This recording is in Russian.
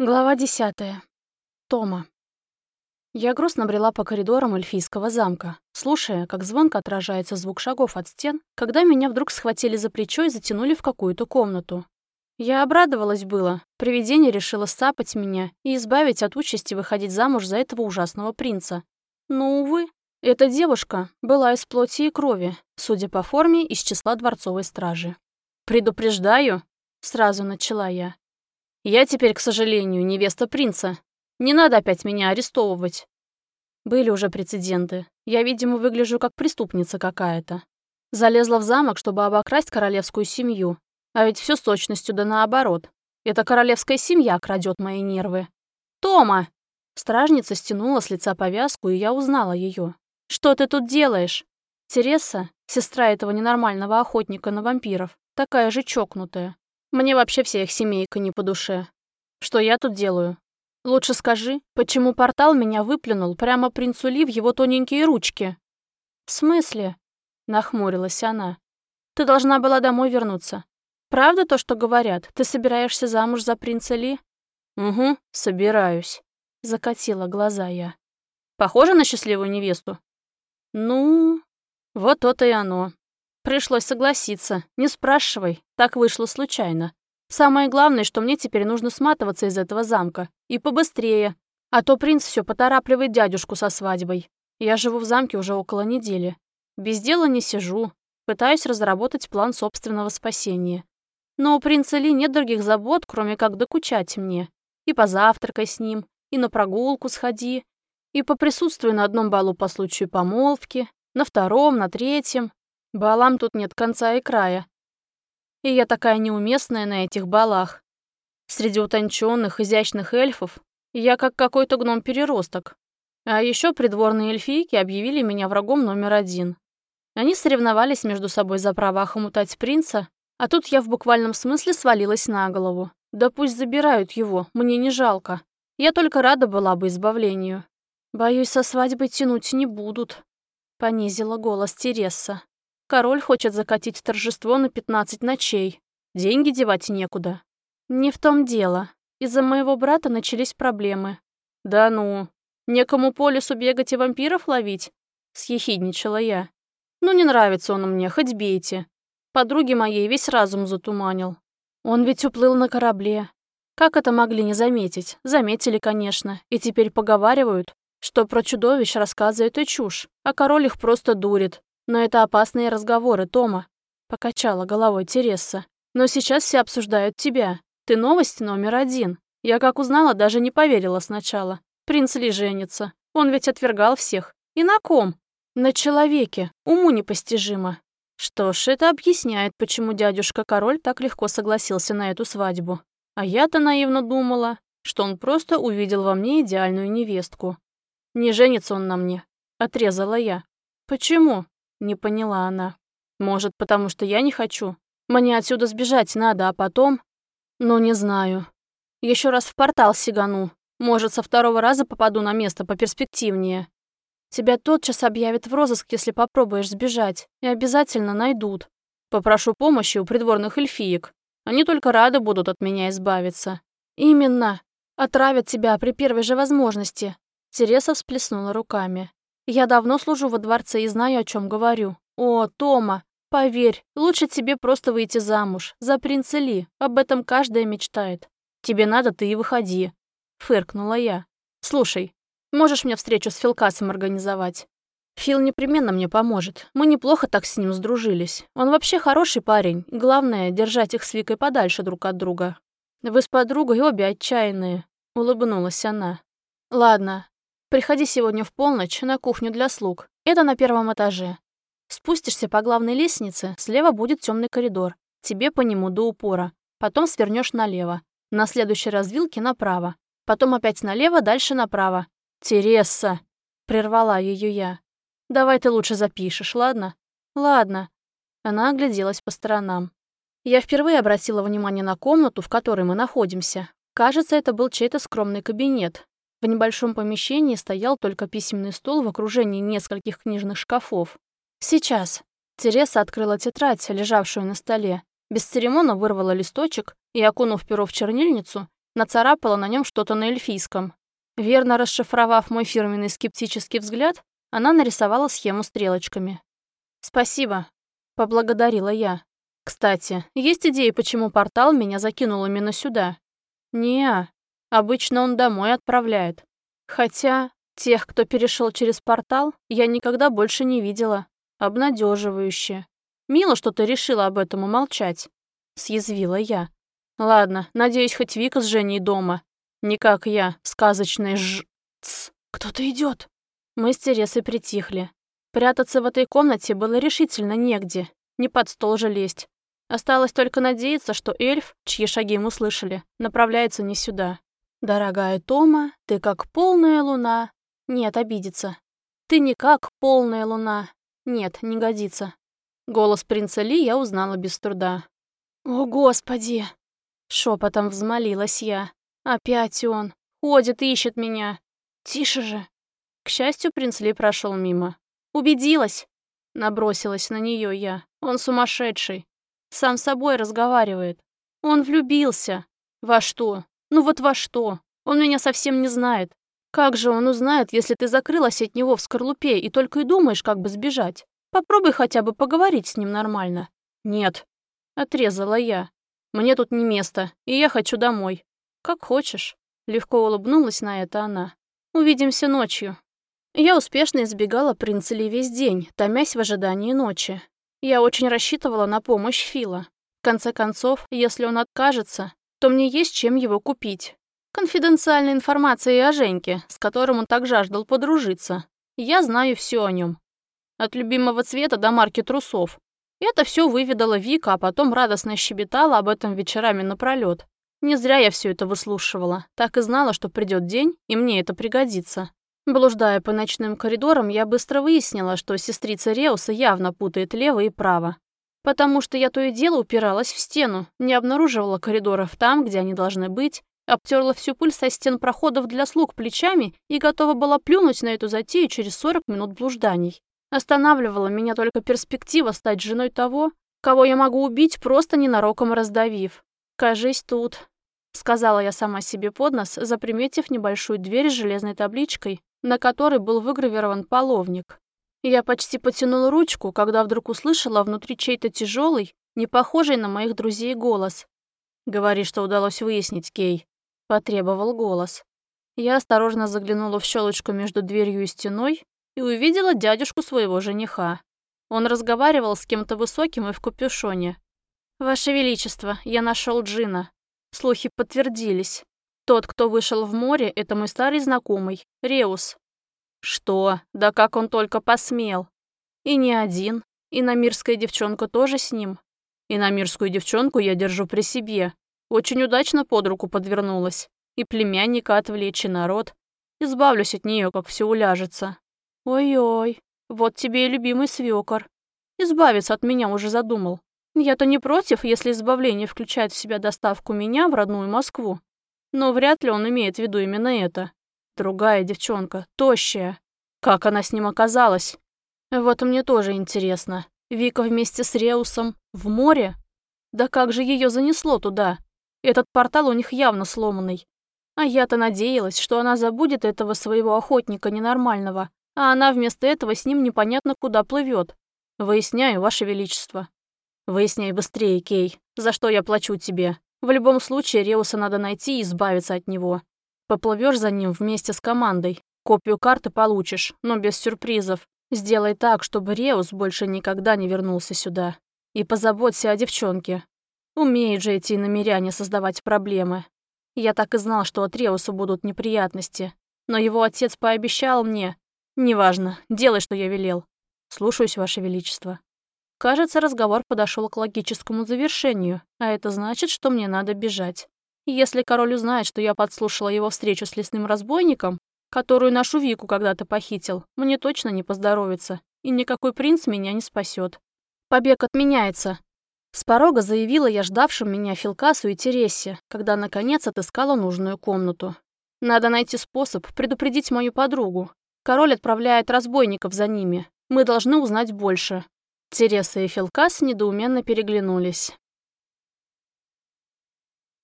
Глава десятая. Тома. Я грустно брела по коридорам эльфийского замка, слушая, как звонко отражается звук шагов от стен, когда меня вдруг схватили за плечо и затянули в какую-то комнату. Я обрадовалась было. Привидение решило сцапать меня и избавить от участи выходить замуж за этого ужасного принца. Но, увы, эта девушка была из плоти и крови, судя по форме, из числа дворцовой стражи. «Предупреждаю», — сразу начала я, я теперь, к сожалению, невеста принца. Не надо опять меня арестовывать. Были уже прецеденты. Я, видимо, выгляжу как преступница какая-то. Залезла в замок, чтобы обокрасть королевскую семью. А ведь все с точностью да наоборот. Эта королевская семья крадет мои нервы. «Тома!» Стражница стянула с лица повязку, и я узнала ее. «Что ты тут делаешь?» Тереса, сестра этого ненормального охотника на вампиров, такая же чокнутая. Мне вообще вся их семейка не по душе. Что я тут делаю? Лучше скажи, почему портал меня выплюнул прямо принцу Ли в его тоненькие ручки? В смысле? Нахмурилась она. Ты должна была домой вернуться. Правда то, что говорят? Ты собираешься замуж за принца Ли? Угу, собираюсь. Закатила глаза я. Похоже на счастливую невесту? Ну, вот то-то и оно. Пришлось согласиться. Не спрашивай, так вышло случайно. Самое главное, что мне теперь нужно сматываться из этого замка. И побыстрее. А то принц все поторапливает дядюшку со свадьбой. Я живу в замке уже около недели. Без дела не сижу. Пытаюсь разработать план собственного спасения. Но у принца Ли нет других забот, кроме как докучать мне. И позавтракай с ним, и на прогулку сходи, и поприсутствуй на одном балу по случаю помолвки, на втором, на третьем. Балам тут нет конца и края. И я такая неуместная на этих балах. Среди утонченных, изящных эльфов я как какой-то гном-переросток. А еще придворные эльфийки объявили меня врагом номер один. Они соревновались между собой за право охомутать принца, а тут я в буквальном смысле свалилась на голову. Да пусть забирают его, мне не жалко. Я только рада была бы избавлению. Боюсь, со свадьбой тянуть не будут. Понизила голос Тереса. Король хочет закатить торжество на 15 ночей. Деньги девать некуда. Не в том дело. Из-за моего брата начались проблемы. Да ну, некому по лесу бегать и вампиров ловить? Съехидничала я. Ну не нравится он мне, хоть бейте. Подруге моей весь разум затуманил. Он ведь уплыл на корабле. Как это могли не заметить? Заметили, конечно, и теперь поговаривают, что про чудовищ рассказывает и чушь, а король их просто дурит, но это опасные разговоры, Тома. Покачала головой Тереса. Но сейчас все обсуждают тебя. Ты новость номер один. Я как узнала, даже не поверила сначала. Принц Ли женится. Он ведь отвергал всех. И на ком? На человеке. Уму непостижимо. Что ж, это объясняет, почему дядюшка-король так легко согласился на эту свадьбу. А я-то наивно думала, что он просто увидел во мне идеальную невестку. Не женится он на мне. Отрезала я. Почему? Не поняла она. Может, потому что я не хочу? Мне отсюда сбежать надо, а потом... Ну, не знаю. Еще раз в портал сигану. Может, со второго раза попаду на место поперспективнее. Тебя тотчас объявят в розыск, если попробуешь сбежать, и обязательно найдут. Попрошу помощи у придворных эльфиек. Они только рады будут от меня избавиться. Именно. Отравят тебя при первой же возможности. Тереса всплеснула руками. Я давно служу во дворце и знаю, о чем говорю. О, Тома, поверь, лучше тебе просто выйти замуж. За принца Ли. Об этом каждая мечтает. Тебе надо, ты и выходи. Фыркнула я. Слушай, можешь мне встречу с Филкасом организовать? Фил непременно мне поможет. Мы неплохо так с ним сдружились. Он вообще хороший парень. Главное, держать их с Викой подальше друг от друга. Вы с подругой обе отчаянные. Улыбнулась она. Ладно, Приходи сегодня в полночь на кухню для слуг. Это на первом этаже. Спустишься по главной лестнице, слева будет темный коридор. Тебе по нему до упора. Потом свернешь налево. На следующей развилке направо. Потом опять налево, дальше направо. Тереса, прервала ее я. Давай ты лучше запишешь, ладно? Ладно. Она огляделась по сторонам. Я впервые обратила внимание на комнату, в которой мы находимся. Кажется, это был чей-то скромный кабинет, в небольшом помещении стоял только письменный стол в окружении нескольких книжных шкафов. «Сейчас». Тереса открыла тетрадь, лежавшую на столе, без церемона вырвала листочек и, окунув перо в чернильницу, нацарапала на нем что-то на эльфийском. Верно расшифровав мой фирменный скептический взгляд, она нарисовала схему стрелочками. «Спасибо», — поблагодарила я. «Кстати, есть идеи, почему портал меня закинул именно сюда?» не обычно он домой отправляет. Хотя тех, кто перешел через портал, я никогда больше не видела. Обнадеживающе. Мило, что ты решила об этом умолчать. Съязвила я. Ладно, надеюсь, хоть Вика с Женей дома. Не как я, сказочный ж... Тс, кто-то идет. Мы с Тересой притихли. Прятаться в этой комнате было решительно негде. Не под стол же лезть. Осталось только надеяться, что эльф, чьи шаги мы слышали, направляется не сюда. «Дорогая Тома, ты как полная луна». Нет, обидится. «Ты не как полная луна». Нет, не годится. Голос принца Ли я узнала без труда. «О, Господи!» Шепотом взмолилась я. «Опять он. Ходит, ищет меня. Тише же!» К счастью, принц Ли прошел мимо. «Убедилась!» Набросилась на нее я. «Он сумасшедший. Сам собой разговаривает. Он влюбился. Во что? Ну вот во что? Он меня совсем не знает. Как же он узнает, если ты закрылась от него в скорлупе и только и думаешь, как бы сбежать? Попробуй хотя бы поговорить с ним нормально. Нет. Отрезала я. Мне тут не место, и я хочу домой. Как хочешь. Легко улыбнулась на это она. Увидимся ночью. Я успешно избегала принца весь день, томясь в ожидании ночи. Я очень рассчитывала на помощь Фила. В конце концов, если он откажется, то мне есть чем его купить. Конфиденциальная информация о Женьке, с которым он так жаждал подружиться. Я знаю все о нем. От любимого цвета до марки трусов. Это все выведала Вика, а потом радостно щебетала об этом вечерами напролет. Не зря я все это выслушивала. Так и знала, что придет день, и мне это пригодится. Блуждая по ночным коридорам, я быстро выяснила, что сестрица Реуса явно путает лево и право. Потому что я то и дело упиралась в стену, не обнаруживала коридоров там, где они должны быть, обтерла всю пыль со стен проходов для слуг плечами и готова была плюнуть на эту затею через 40 минут блужданий. Останавливала меня только перспектива стать женой того, кого я могу убить, просто ненароком раздавив. «Кажись, тут», — сказала я сама себе под нос, заприметив небольшую дверь с железной табличкой, на которой был выгравирован половник. Я почти потянула ручку, когда вдруг услышала внутри чей-то тяжелый, не похожий на моих друзей голос. «Говори, что удалось выяснить, Кей», — потребовал голос. Я осторожно заглянула в щелочку между дверью и стеной и увидела дядюшку своего жениха. Он разговаривал с кем-то высоким и в капюшоне. «Ваше Величество, я нашел Джина». Слухи подтвердились. Тот, кто вышел в море, это мой старый знакомый, Реус. Что? Да как он только посмел. И не один. И намирская девчонка тоже с ним. И намирскую девчонку я держу при себе. Очень удачно под руку подвернулась. И племянника отвлечь, и народ. Избавлюсь от нее, как все уляжется. Ой-ой, вот тебе и любимый свекор. Избавиться от меня уже задумал. Я-то не против, если избавление включает в себя доставку меня в родную Москву. Но вряд ли он имеет в виду именно это. Другая девчонка, тощая. Как она с ним оказалась? Вот мне тоже интересно. Вика вместе с Реусом в море? Да как же ее занесло туда? Этот портал у них явно сломанный. А я-то надеялась, что она забудет этого своего охотника ненормального, а она вместо этого с ним непонятно куда плывет. Выясняю, Ваше Величество. Выясняй быстрее, Кей, за что я плачу тебе. В любом случае, Реуса надо найти и избавиться от него. Поплывешь за ним вместе с командой. Копию карты получишь, но без сюрпризов. Сделай так, чтобы Реус больше никогда не вернулся сюда. И позаботься о девчонке. Умеют же эти намеряне создавать проблемы. Я так и знал, что от Реуса будут неприятности. Но его отец пообещал мне. Неважно, делай, что я велел. Слушаюсь, Ваше Величество. Кажется, разговор подошел к логическому завершению, а это значит, что мне надо бежать. Если король узнает, что я подслушала его встречу с лесным разбойником, которую нашу Вику когда-то похитил, мне точно не поздоровится, и никакой принц меня не спасет. Побег отменяется. С порога заявила я ждавшим меня Филкасу и Тересе, когда наконец отыскала нужную комнату. Надо найти способ предупредить мою подругу. Король отправляет разбойников за ними. Мы должны узнать больше. Тереса и Филкас недоуменно переглянулись.